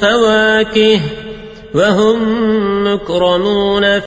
فواكه وهم مكرمون